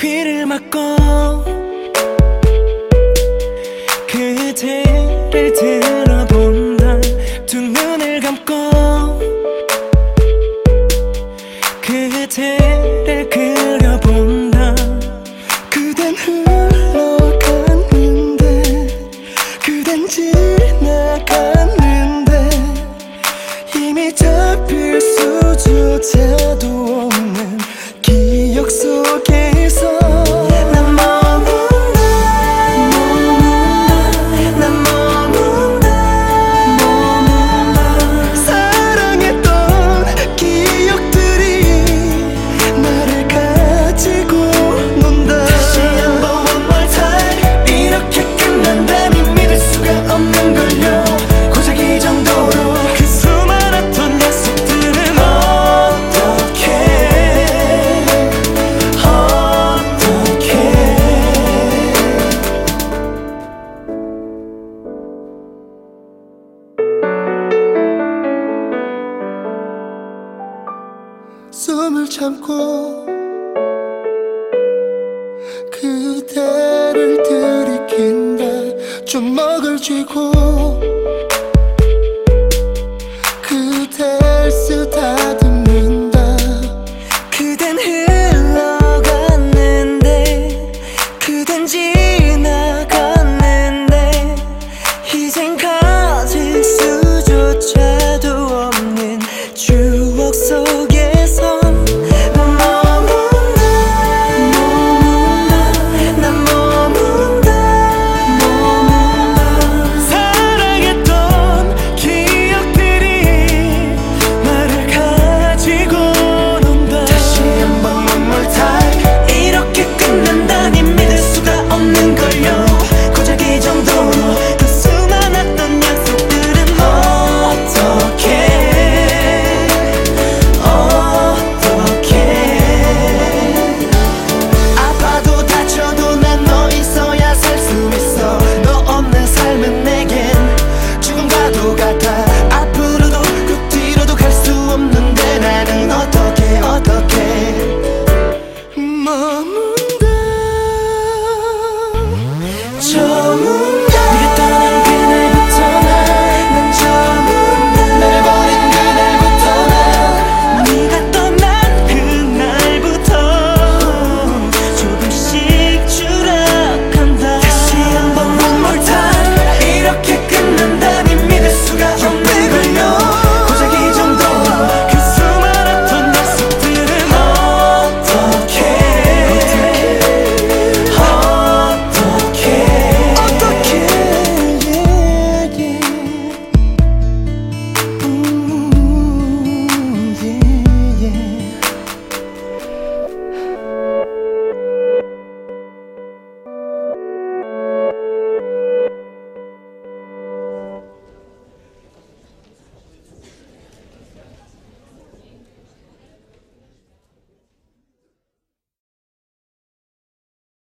귀를 막고 그대를 들어본다. 두 눈을 감고 그대를 그려본다. 그댄 흘러갔는데 그댄 지나갔는데 이미 잡힐 수조차도 숨을 참고 그대를 들이킨다. 좀 먹을 쥐고